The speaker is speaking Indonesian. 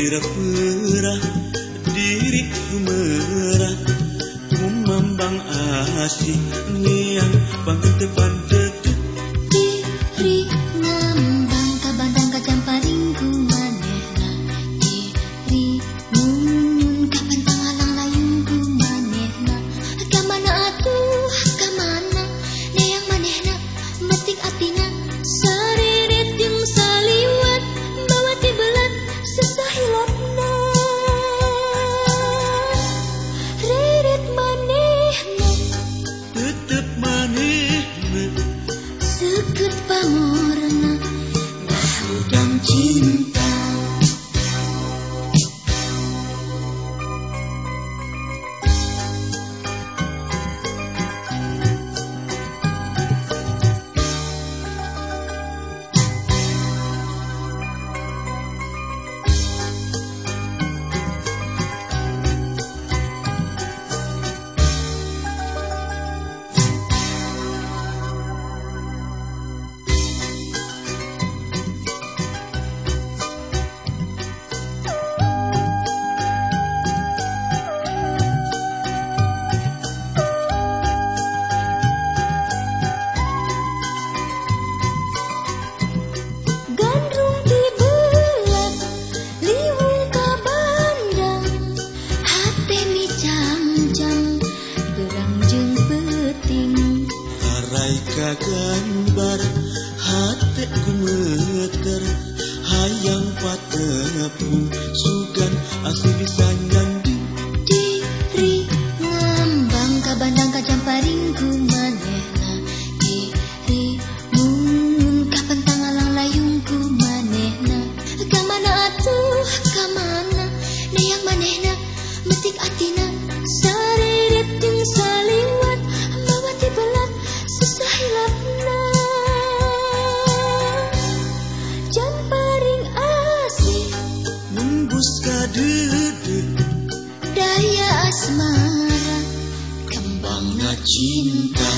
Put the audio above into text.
lirepurah diri merah kumambang asih Harai ka gambar hati ku meter Hayang patepung sugan asli bisa nyandi Diri ngambang kabandang kajam paringku manehna Diri mun kapan tangalang layungku manehna Kamana atuh kamana neang manehna metik atina Dedek daya asmara Bangga cinta